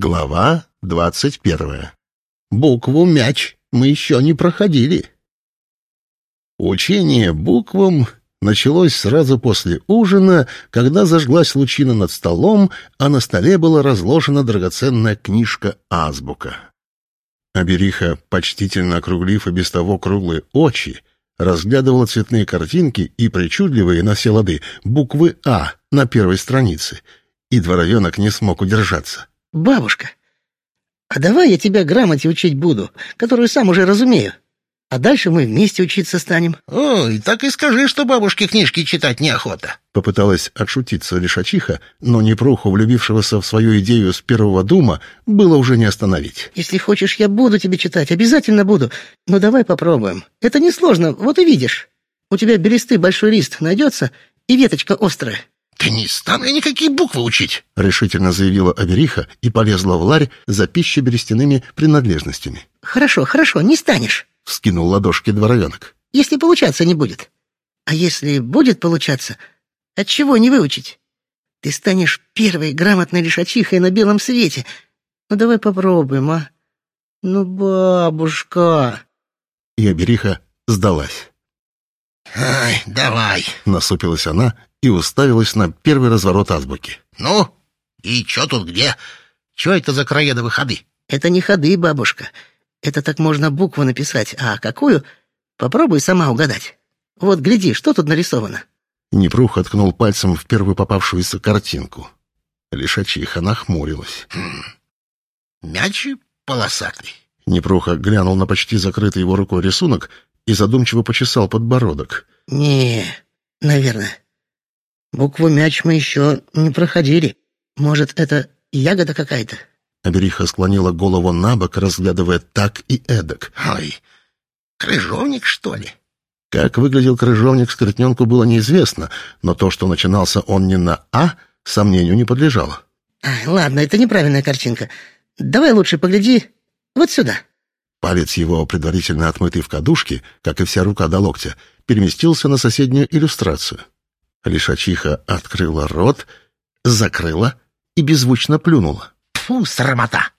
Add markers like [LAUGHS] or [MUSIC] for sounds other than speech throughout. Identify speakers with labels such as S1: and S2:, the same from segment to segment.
S1: Глава двадцать первая. Букву «мяч» мы еще не проходили. Учение буквам началось сразу после ужина, когда зажглась лучина над столом, а на столе была разложена драгоценная книжка «Азбука». Абериха, почтительно округлив и без того круглые очи, разглядывала цветные картинки и причудливые на все лады буквы «А» на первой странице, и дворовенок не смог удержаться.
S2: «Бабушка, а давай я тебя грамоте учить буду, которую сам уже разумею. А дальше мы вместе учиться станем».
S3: «Ой, так и скажи, что бабушке книжки читать неохота».
S1: Попыталась отшутиться лишачиха, но Непруху, влюбившегося в свою идею с первого дума, было уже не остановить.
S2: «Если хочешь, я буду тебе читать, обязательно буду. Но давай попробуем. Это несложно, вот и видишь. У тебя бересты большой лист найдется и веточка острая.
S3: «Да не стану я никакие буквы учить!»
S1: — решительно заявила Авериха и полезла в ларь за пищеберестяными принадлежностями.
S2: «Хорошо, хорошо, не станешь», —
S1: вскинул ладошки дворовенок.
S2: «если получаться не будет. А если будет получаться, от чего не выучить? Ты станешь первой грамотной лишачихой на белом свете. Ну давай попробуем, а? Ну, бабушка!»
S1: И Абериха сдалась.
S3: «Ай, давай!»
S1: — насупилась она и уставилась на первый разворот азбуки.
S3: «Ну, и чё тут где? Чё это за краедовые ходы?»
S2: «Это не ходы, бабушка. Это так можно букву написать. А какую? Попробуй сама угадать. Вот, гляди, что тут нарисовано?»
S1: Непрух откнул пальцем в первую попавшуюся картинку. Лишачиха нахмурилась.
S3: Хм. «Мяч полосатый».
S1: Непруха глянул на почти закрытый его рукой рисунок и задумчиво почесал подбородок.
S2: «Не, наверное. Букву мяч мы еще не проходили. Может, это ягода какая-то?»
S1: Абериха склонила голову на бок, разглядывая так и эдак.
S3: «Ой, крыжовник, что ли?»
S1: Как выглядел крыжовник, скрытненку было неизвестно, но то, что начинался он не на «А», сомнению не подлежало.
S2: Ай, ладно, это неправильная картинка. Давай лучше погляди вот сюда.
S1: Палец его, предварительно отмытый в кадушке, как и вся рука до локтя, переместился на соседнюю иллюстрацию. Лишачиха открыла рот, закрыла и беззвучно плюнула.
S3: Фу, срамота!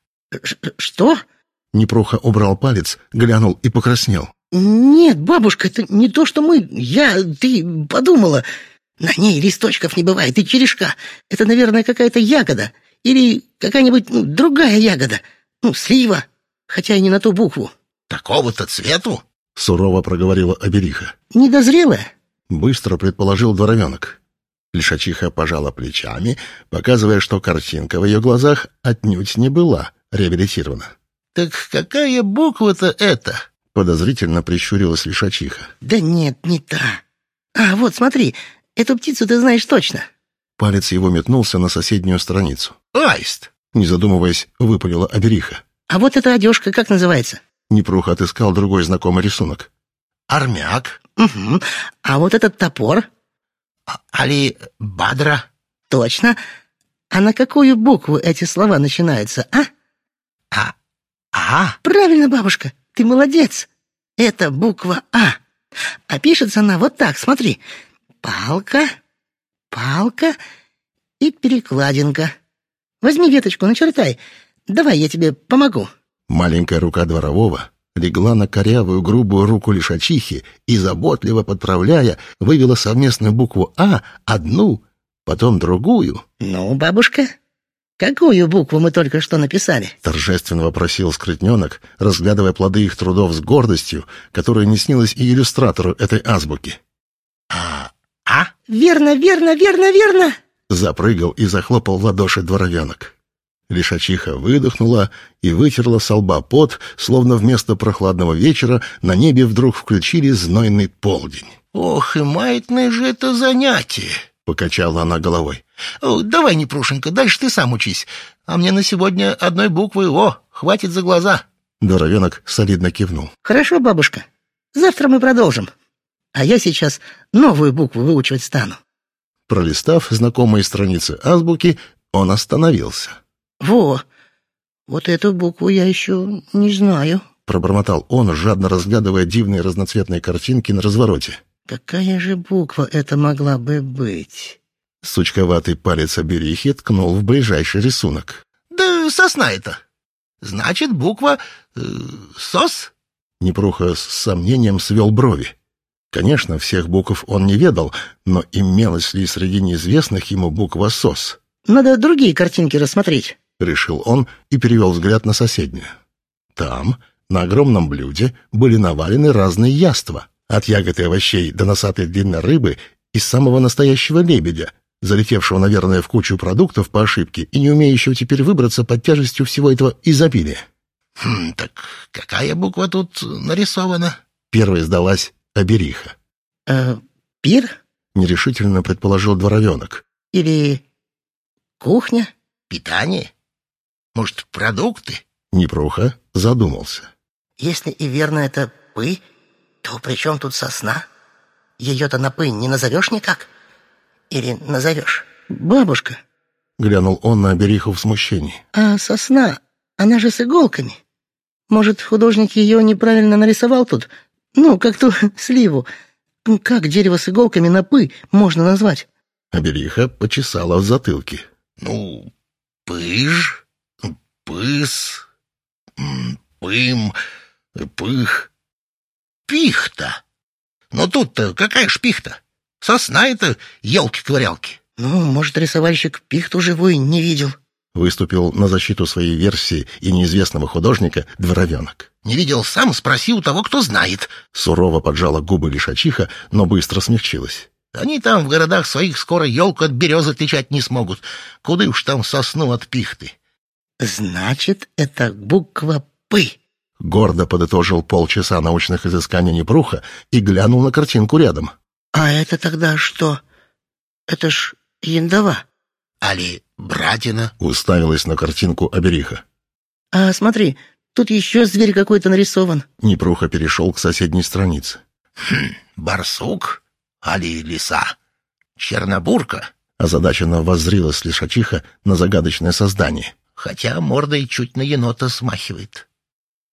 S2: Ш что?
S1: Непруха убрал палец, глянул и покраснел.
S2: Нет, бабушка, это не то, что мы... Я... Ты подумала. На ней листочков не бывает и черешка. Это, наверное, какая-то ягода. Или какая-нибудь ну, другая ягода. Ну, слива. Хотя и не на ту букву.
S3: Такого-то цвету?
S1: Сурово проговорила Абериха.
S2: Недозрелая?
S1: Быстро предположил дворовенок. Лишачиха пожала плечами, показывая, что картинка в ее глазах отнюдь не была реабилитирована.
S3: «Так какая буква-то это?»
S1: — подозрительно прищурилась Лишачиха.
S2: Да нет, не та. А, вот, смотри, эту птицу ты знаешь точно.
S1: Палец его метнулся на соседнюю страницу.
S3: «Аист!»
S1: Не задумываясь, выпалила Абериха.
S2: А вот эта одежка как называется?
S1: Непрух отыскал другой знакомый рисунок.
S3: «Армяк!»
S2: Угу. А вот этот топор?
S3: А- Али Бадра?
S2: Точно. А на какую букву эти слова начинаются, а?
S3: А... А?
S2: Правильно, бабушка, ты молодец. Это буква А. А пишется она вот так, смотри. Палка, палка и перекладинка. Возьми веточку, начертай. Давай я тебе помогу.
S1: Маленькая рука дворового легла на корявую грубую руку лишачихи и, заботливо подправляя, вывела совместную букву «А» одну, потом другую.
S2: Ну, бабушка, какую букву мы только что написали?
S1: Торжественно вопросил скрытненок, разглядывая плоды их трудов с гордостью, которая не снилась и иллюстратору этой азбуки.
S3: А... А?
S2: Верно, верно, верно, верно.
S1: Запрыгал и захлопал в ладоши дворовенок. Лишачиха выдохнула и вытерла со лба пот, словно вместо прохладного вечера на небе вдруг включили знойный полдень.
S3: Ох, и маятное же это занятие.
S1: — покачала она головой.
S3: Давай, Непрушенька, дальше ты сам учись. А мне на сегодня одной буквы «О» хватит за глаза.
S1: Дворовенок солидно кивнул.
S2: Хорошо, бабушка. Завтра мы продолжим. А я сейчас новую букву выучивать стану.
S1: Пролистав знакомые страницы азбуки, он остановился.
S2: Во, вот эту букву я еще не знаю.
S1: Пробормотал он, жадно разглядывая дивные разноцветные картинки на развороте.
S2: Какая же буква это могла бы быть?
S1: Сучковатый палец оберихи ткнул в ближайший рисунок.
S3: Да сосна это. Значит, буква э, «сос»?
S1: Непруха с сомнением свел брови. Конечно, всех букв он не ведал, но имелась ли среди неизвестных ему буква «сос»?
S2: Надо другие картинки рассмотреть.
S1: Решил он и перевел взгляд на соседнюю. Там, на огромном блюде, были навалены разные яства, от ягод и овощей до носатой длинной рыбы и самого настоящего лебедя, залетевшего, наверное, в кучу продуктов по ошибке и не умеющего теперь выбраться под тяжестью всего этого изобилия.
S3: Хм, так какая буква тут нарисована?
S1: Первой сдалась Абериха.
S2: Э, пир
S1: Нерешительно предположил дворовенок.
S2: или кухня?
S3: Питание? Может, продукты?
S1: Непруха задумался.
S2: Если и верно это «пы», то при чем тут сосна? Ее-то на «пы» не назовешь никак? Или назовешь? Бабушка,
S1: Глянул он на Абериху в смущении.
S2: а сосна, она же с иголками. Может, художник ее неправильно нарисовал тут? Ну, как ту [LAUGHS] сливу. Как дерево с иголками на «пы» можно назвать?
S1: Абериха почесала в затылке.
S3: Ну, пыж, пыс, пым, пых, пихта. Но тут-то какая ж пихта? Сосна это елки-ковырялки.
S2: Ну, может, рисовальщик пихту живую не видел.
S1: Выступил на защиту своей версии и неизвестного художника дворовенок.
S3: Не видел сам, спроси у того, кто знает.
S1: Сурово поджала губы лишачиха, но быстро смягчилась.
S3: Они там в городах своих скоро елку от березы отличать не смогут. Куда уж там сосну от пихты.
S2: Значит, это буква «пы».
S1: Гордо подытожил полчаса научных изысканий Непруха и глянул на картинку рядом.
S2: А это тогда что? Это ж яндова.
S3: Али братина.
S1: Уставилась на картинку Абериха.
S2: А смотри, тут еще зверь какой-то нарисован.
S1: Непруха перешел к соседней странице.
S3: Барсук? Али лиса? Чернобурка?
S1: Озадаченно воззрилась лишачиха на загадочное создание.
S3: Хотя мордой чуть на енота смахивает.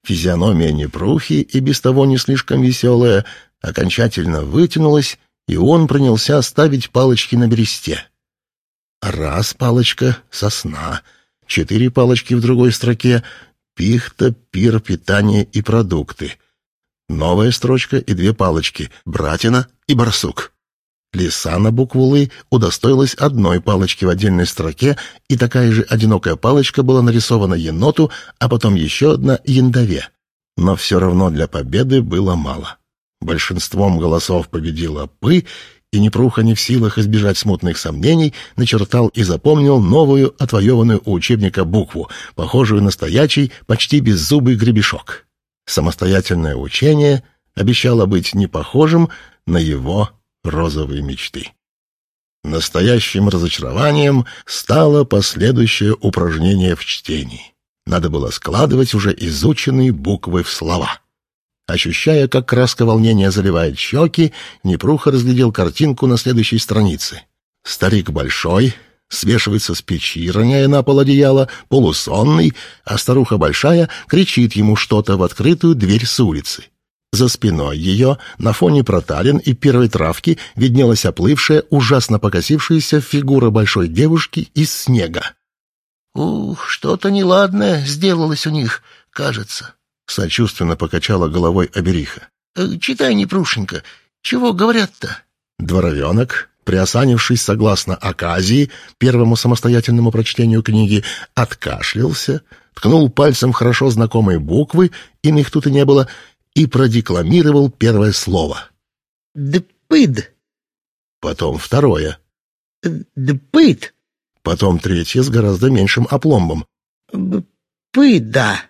S1: Физиономия Непрухи, и без того не слишком веселая, окончательно вытянулась, и он принялся ставить палочки на бересте. Раз палочка — сосна, четыре палочки в другой строке — пихта, пир, питание и продукты. Новая строчка и две палочки — братина и барсук. Лиса на букву «Лы» удостоилась одной палочки в отдельной строке, и такая же одинокая палочка была нарисована еноту, а потом еще одна яндове. Но все равно для победы было мало. Большинством голосов победила «Пы», и Непруха не в силах избежать смутных сомнений, начертал и запомнил новую, отвоеванную у учебника букву, похожую на стоячий, почти беззубый гребешок. Самостоятельное учение обещало быть не похожим на его розовые мечты. Настоящим разочарованием стало последующее упражнение в чтении. Надо было складывать уже изученные буквы в слова. Ощущая, как краска волнения заливает щеки, Непруха разглядел картинку на следующей странице. Старик большой, свешивается с печи, роняя на пол одеяло, полусонный, а старуха большая кричит ему что-то в открытую дверь с улицы. За спиной ее, на фоне проталин и первой травки, виднелась оплывшая, ужасно покосившаяся фигура большой девушки из снега.
S3: Ух, что-то неладное сделалось у них, кажется.
S1: Сочувственно покачала головой Абериха.
S3: Э, Читай, Непрушенька, чего говорят-то?
S1: Дворовенок, приосанившись согласно оказии, первому самостоятельному прочтению книги, откашлялся, ткнул пальцем хорошо знакомые буквы, иных тут и не было, и продекламировал первое слово.
S2: Дпыд,
S1: Потом второе,
S2: дпыд,
S1: потом третье с гораздо меньшим опломбом.
S2: пыда,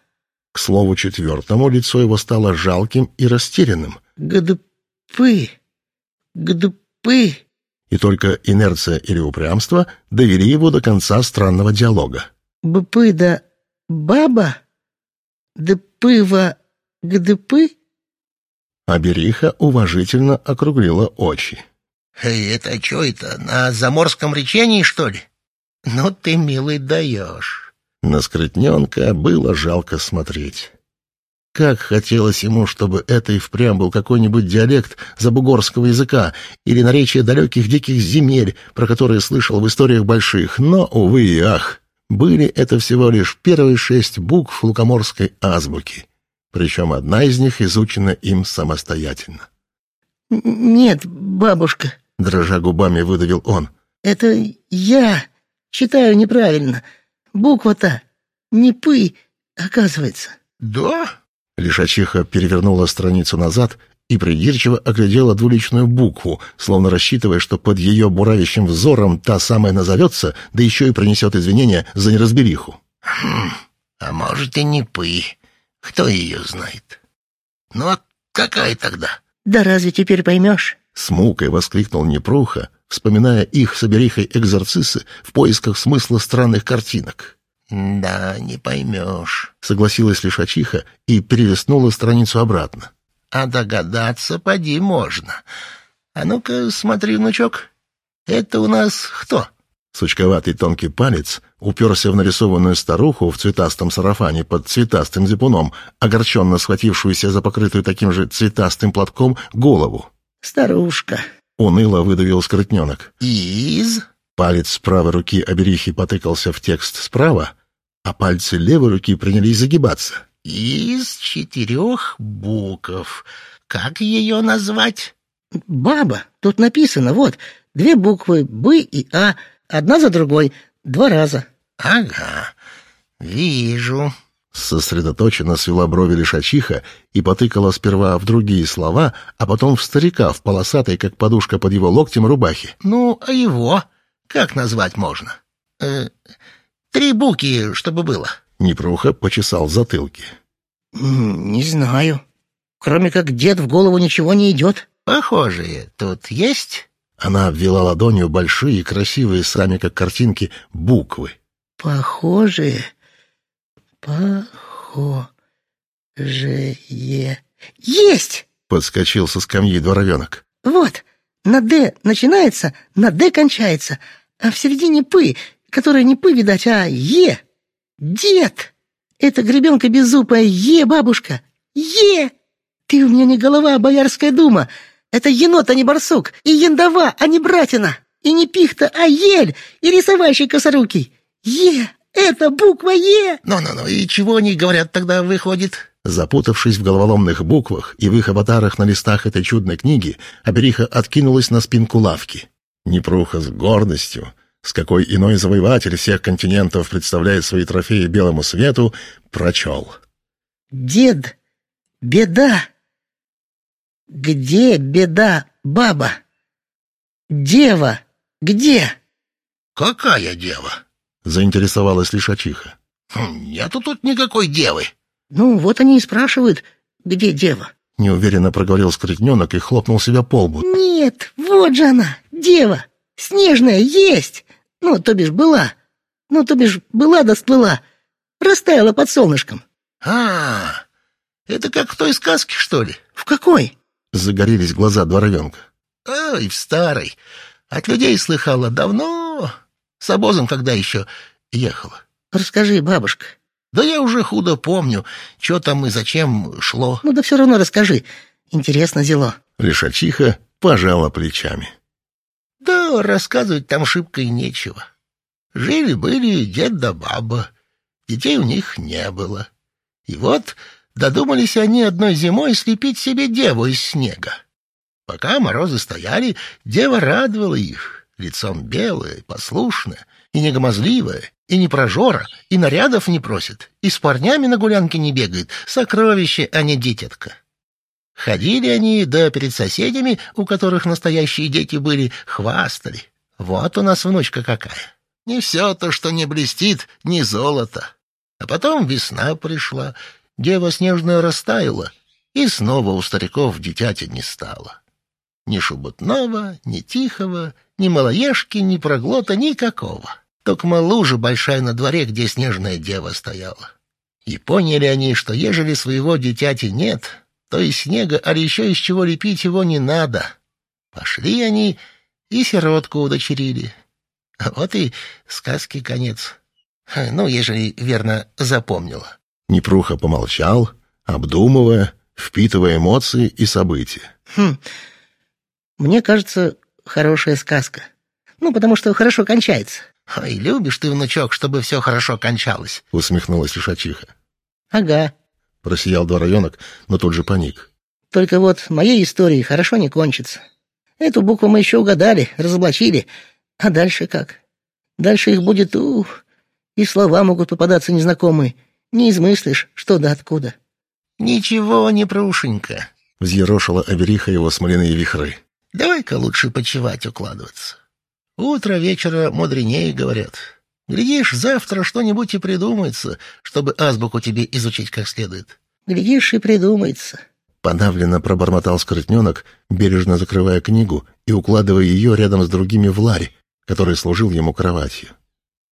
S1: К слову четвертому лицо его стало жалким и растерянным,
S2: гдпы, гдпы.
S1: и только инерция или упрямство довели его до конца странного диалога.
S2: Бпыда баба, дпыва гдпы.
S1: Абериха уважительно округлила очи.
S3: Эй, это что это, на заморском речении, что ли? Ну ты, милый, даешь.
S1: На скрытненка было жалко смотреть. Как хотелось ему, чтобы это и впрямь был какой-нибудь диалект забугорского языка или наречие далеких диких земель, про которые слышал в историях больших, но, увы и ах, были это всего лишь первые шесть букв лукоморской азбуки, причем одна из них изучена им самостоятельно.
S2: «Нет, бабушка», —
S1: дрожа губами выдавил он.
S2: «Это я читаю неправильно. Буква-то не «пы», оказывается».
S3: «Да?»
S1: Лишачиха перевернула страницу назад и придирчиво оглядела двуличную букву, словно рассчитывая, что под ее буравящим взором та самая назовется, да еще и принесет извинения за неразбериху.
S3: Хм, а может и не пы. Кто ее знает? Ну, а какая тогда?
S2: Да разве теперь поймешь?
S1: С мукой воскликнул Непруха, вспоминая их с оберихой экзорцисы в поисках смысла странных картинок.
S3: «Да, не поймешь», —
S1: согласилась лишачиха и перелистнула страницу обратно.
S3: А догадаться поди можно. А ну-ка, смотри, внучок, это у нас кто?
S1: Сучковатый тонкий палец уперся в нарисованную старуху в цветастом сарафане под цветастым зипуном, огорченно схватившуюся за покрытую таким же цветастым платком голову.
S2: «Старушка», —
S1: уныло выдавил скрытненок.
S3: «Из?»
S1: Палец правой руки оберихи потыкался в текст справа, а пальцы левой руки принялись загибаться.
S3: Из четырех букв. Как ее назвать?
S2: Баба. Тут написано, вот, две буквы «Б» и «А», одна за другой, два раза.
S3: Ага, вижу.
S1: Сосредоточенно свела брови лишачиха и потыкала сперва в другие слова, а потом в старика в полосатой, как подушка под его локтем, рубахе.
S3: Ну, а его как назвать можно? Э, три буквы, чтобы было.
S1: Непруха почесал затылки.
S2: «Не знаю. Кроме как дед в голову ничего не идет».
S3: «Похожие тут есть?»
S1: Она обвела ладонью большие, красивые, сами как картинки, буквы.
S2: «Похожие? Похожие? Есть!»
S1: — подскочил со скамьи дворовенок.
S2: «Вот, на «Д» начинается, на «Д» кончается, а в середине «П», которая не «П», видать, а «Е». Дед! Это гребенка беззубая Е, бабушка! Е! Ты у меня не голова, а боярская дума. Это енот, а не барсук, и яндова, а не братина, и не пихта, а ель, и рисовальщик косорукий. Е! Это буква Е!
S3: Ну-ну-ну, и чего они говорят тогда выходит?
S1: Запутавшись в головоломных буквах и в их аватарах на листах этой чудной книги, Абериха откинулась на спинку лавки. Непруха с гордостью с какой иной завоеватель всех континентов представляет свои трофеи белому свету, прочел.
S2: «Дед, беда! Где беда, баба? Дева, где?»
S3: «Какая дева?»
S1: — заинтересовалась лишачиха.
S3: Хм, «Нету тут никакой девы».
S2: «Ну, вот они и спрашивают, где дева?»
S1: Неуверенно проговорил скрытненок и хлопнул себя по лбу.
S2: «Нет, вот же она, дева! Снежная есть! Ну, то бишь была. Ну, то бишь была да сплыла. Растаяла под солнышком.
S3: А, это как в той сказке, что ли?
S2: В какой?
S1: Загорелись глаза дворовенка.
S3: Ай, в старой. От людей слыхала давно. С обозом когда еще ехала.
S2: Расскажи, бабушка.
S3: Да я уже худо помню, что там и зачем шло.
S2: Ну да все равно расскажи. Интересно, Зело.
S1: Лишачиха пожала плечами.
S3: Да рассказывать там шибко и нечего. Жили-были дед да баба, детей у них не было. И вот додумались они одной зимой слепить себе деву из снега. Пока морозы стояли, дева радовала их, лицом белое, послушное, и не гомозливое, и не прожора, и нарядов не просит, и с парнями на гулянке не бегает, сокровище, а не дитятка. Ходили они, да перед соседями, у которых настоящие дети были, хвастали. Вот у нас внучка какая. Не все то, что не блестит, не золото. А потом весна пришла, дева снежная растаяла, и снова у стариков дитяти не стало. Ни шубутного, ни тихого, ни малоежки, ни проглота, никакого. Только лужа большая на дворе, где снежная дева стояла. И поняли они, что ежели своего дитяти нет, то из снега, а еще из чего лепить его не надо. Пошли они и сиротку удочерили. Вот и сказки конец. Ну, ежели верно запомнила.
S1: Непруха помолчал, обдумывая, впитывая эмоции и события.
S2: Хм, мне кажется, хорошая сказка. Ну, потому что хорошо кончается.
S3: «Ой, любишь ты, внучок, чтобы все хорошо кончалось», —
S1: усмехнулась лишачиха.
S2: Ага.
S1: Просиял дворовенок, но тут же паник.
S2: Только вот моей истории хорошо не кончится. Эту букву мы еще угадали, разоблачили. А дальше как? Дальше их будет, ух, и слова могут попадаться незнакомые. Не измыслишь, что да откуда.
S3: «Ничего не прушенька.
S1: Взъерошила Абериха его смоляные вихры.
S3: Давай-ка лучше почевать укладываться. Утро вечера мудренее, говорят. Глядишь, завтра что-нибудь и придумается, чтобы азбуку тебе изучить как следует.
S2: Глядишь, и придумается.
S1: Подавленно пробормотал скрытненок, бережно закрывая книгу и укладывая ее рядом с другими в ларе, который служил ему кроватью.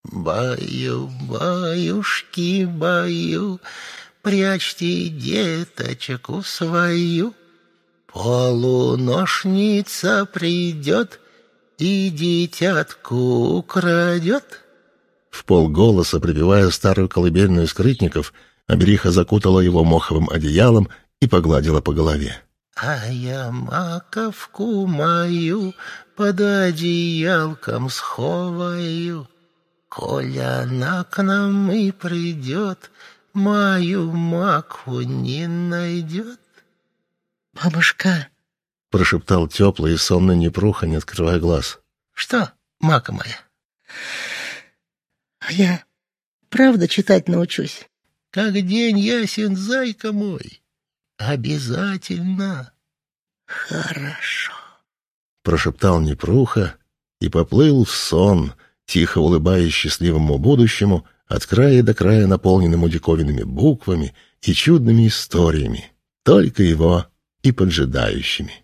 S3: «Баю, баюшки, баю, прячьте деточку свою. Полуношница придет и дитятку украдет».
S1: В полголоса, припевая старую колыбельную скрытников, Абериха закутала его моховым одеялом и погладила по голове.
S3: «А я маковку мою под одеялком сховаю. Коля она к нам и придет, мою маку не найдет».
S2: «Бабушка!»
S1: — прошептал теплый и сонный Непруха, не открывая глаз.
S3: «Что, мака моя?»
S2: «А я правда читать научусь?»
S3: «Как день ясен, зайка мой. Обязательно».
S2: «Хорошо», —
S1: прошептал Непруха и поплыл в сон, тихо улыбаясь счастливому будущему, от края до края наполненному диковинными буквами и чудными историями, только его и поджидающими.